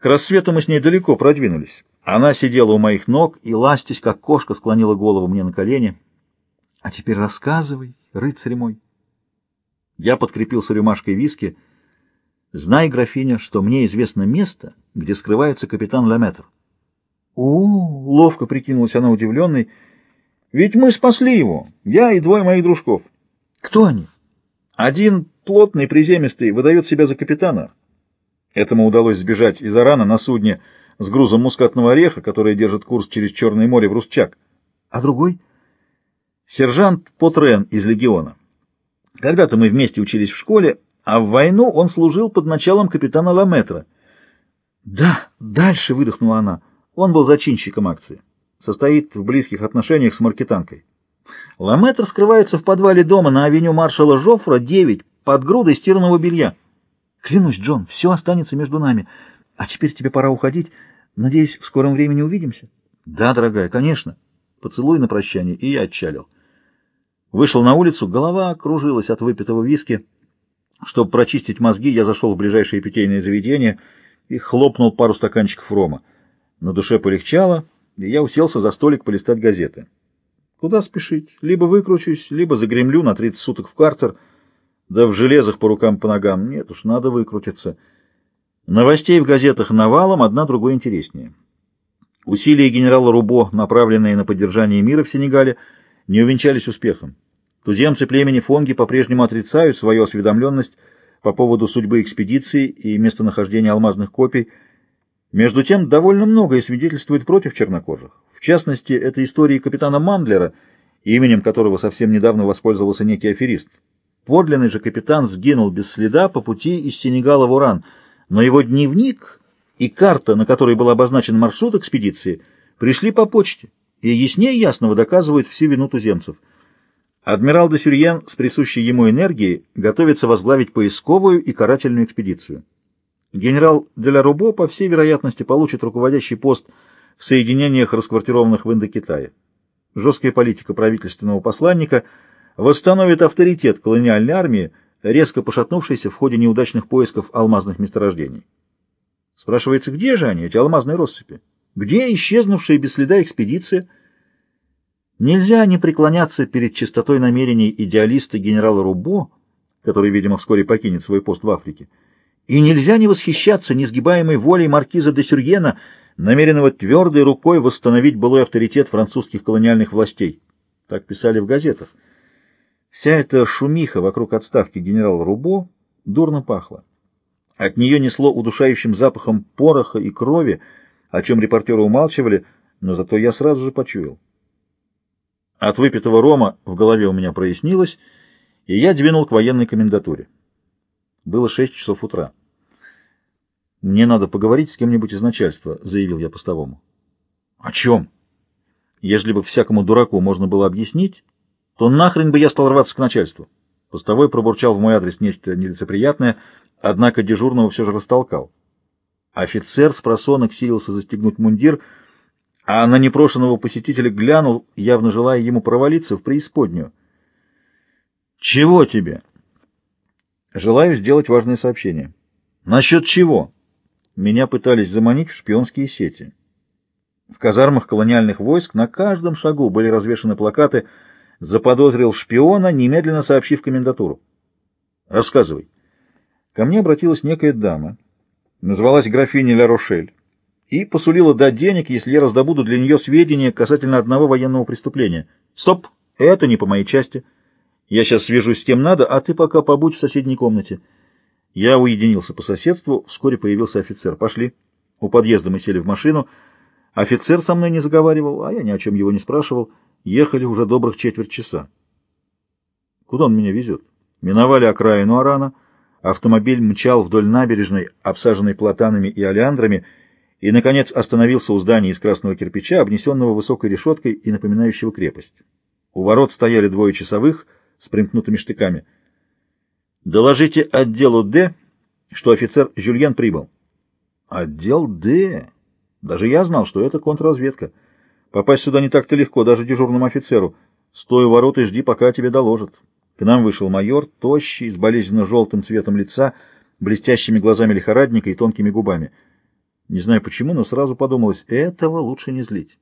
К рассвету мы с ней далеко продвинулись. Она сидела у моих ног и, ластясь, как кошка, склонила голову мне на колени. — А теперь рассказывай, рыцарь мой. Я подкрепился рюмашкой виски. Знай, графиня, что мне известно место, где скрывается капитан Ламетр. — О, ловко прикинулась она удивленной. — Ведь мы спасли его, я и двое моих дружков. — Кто они? — Один плотный, приземистый, выдает себя за капитана. Этому удалось сбежать из Арана на судне с грузом мускатного ореха, который держит курс через Черное море в Русчак. — А другой? — Сержант Потрен из легиона. Когда-то мы вместе учились в школе, а в войну он служил под началом капитана Ламетра. «Да, дальше», — выдохнула она. Он был зачинщиком акции. Состоит в близких отношениях с маркетанкой. Ламетр скрывается в подвале дома на авеню маршала Жофра, 9, под грудой стиранного белья. Клянусь, Джон, все останется между нами. А теперь тебе пора уходить. Надеюсь, в скором времени увидимся. Да, дорогая, конечно. Поцелуй на прощание, и я отчалил. Вышел на улицу, голова кружилась от выпитого виски. Чтобы прочистить мозги, я зашел в ближайшее питейное заведение и хлопнул пару стаканчиков рома. На душе полегчало, и я уселся за столик полистать газеты. Куда спешить? Либо выкручусь, либо загремлю на 30 суток в картер, да в железах по рукам по ногам. Нет уж, надо выкрутиться. Новостей в газетах навалом, одна другой интереснее. Усилия генерала Рубо, направленные на поддержание мира в Сенегале, — не увенчались успехом. Туземцы племени Фонги по-прежнему отрицают свою осведомленность по поводу судьбы экспедиции и местонахождения алмазных копий. Между тем, довольно многое свидетельствует против чернокожих. В частности, это истории капитана Мандлера, именем которого совсем недавно воспользовался некий аферист. Подлинный же капитан сгинул без следа по пути из Сенегала в Уран, но его дневник и карта, на которой был обозначен маршрут экспедиции, пришли по почте и яснее ясного доказывают всю вину туземцев. Адмирал де Сюрьен с присущей ему энергией готовится возглавить поисковую и карательную экспедицию. Генерал де ла Рубо, по всей вероятности, получит руководящий пост в соединениях, расквартированных в Индокитае. Жесткая политика правительственного посланника восстановит авторитет колониальной армии, резко пошатнувшейся в ходе неудачных поисков алмазных месторождений. Спрашивается, где же они, эти алмазные россыпи? Где исчезнувшая без следа экспедиция? Нельзя не преклоняться перед чистотой намерений идеалиста генерала Рубо, который, видимо, вскоре покинет свой пост в Африке, и нельзя не восхищаться несгибаемой волей маркиза де Сюрьена, намеренного твердой рукой восстановить былой авторитет французских колониальных властей. Так писали в газетах. Вся эта шумиха вокруг отставки генерала Рубо дурно пахла. От нее несло удушающим запахом пороха и крови, о чем репортеры умалчивали, но зато я сразу же почуял. От выпитого рома в голове у меня прояснилось, и я двинул к военной комендатуре. Было шесть часов утра. «Мне надо поговорить с кем-нибудь из начальства», — заявил я постовому. «О чем?» «Если бы всякому дураку можно было объяснить, то нахрен бы я стал рваться к начальству». Постовой пробурчал в мой адрес нечто нелицеприятное, однако дежурного все же растолкал. Офицер с просонок силился застегнуть мундир, а на непрошенного посетителя глянул, явно желая ему провалиться в преисподнюю. «Чего тебе?» «Желаю сделать важное сообщение». «Насчет чего?» Меня пытались заманить в шпионские сети. В казармах колониальных войск на каждом шагу были развешаны плакаты «Заподозрил шпиона, немедленно сообщив комендатуру». «Рассказывай». Ко мне обратилась некая дама назвалась графиней Ля Рошель и посулила дать денег, если я раздобуду для нее сведения касательно одного военного преступления. Стоп, это не по моей части. Я сейчас свяжусь с кем надо, а ты пока побудь в соседней комнате. Я уединился по соседству, вскоре появился офицер. Пошли. У подъезда мы сели в машину. Офицер со мной не заговаривал, а я ни о чем его не спрашивал. Ехали уже добрых четверть часа. Куда он меня везет? Миновали окраину Арана — Автомобиль мчал вдоль набережной, обсаженной платанами и олеандрами, и, наконец, остановился у здания из красного кирпича, обнесенного высокой решеткой и напоминающего крепость. У ворот стояли двое часовых с примкнутыми штыками. «Доложите отделу Д, что офицер Жюльен прибыл». «Отдел Д? Даже я знал, что это контрразведка. Попасть сюда не так-то легко, даже дежурному офицеру. Стой у ворот и жди, пока тебе доложат». К нам вышел майор, тощий, с болезненно-желтым цветом лица, блестящими глазами лихорадника и тонкими губами. Не знаю почему, но сразу подумалось, этого лучше не злить.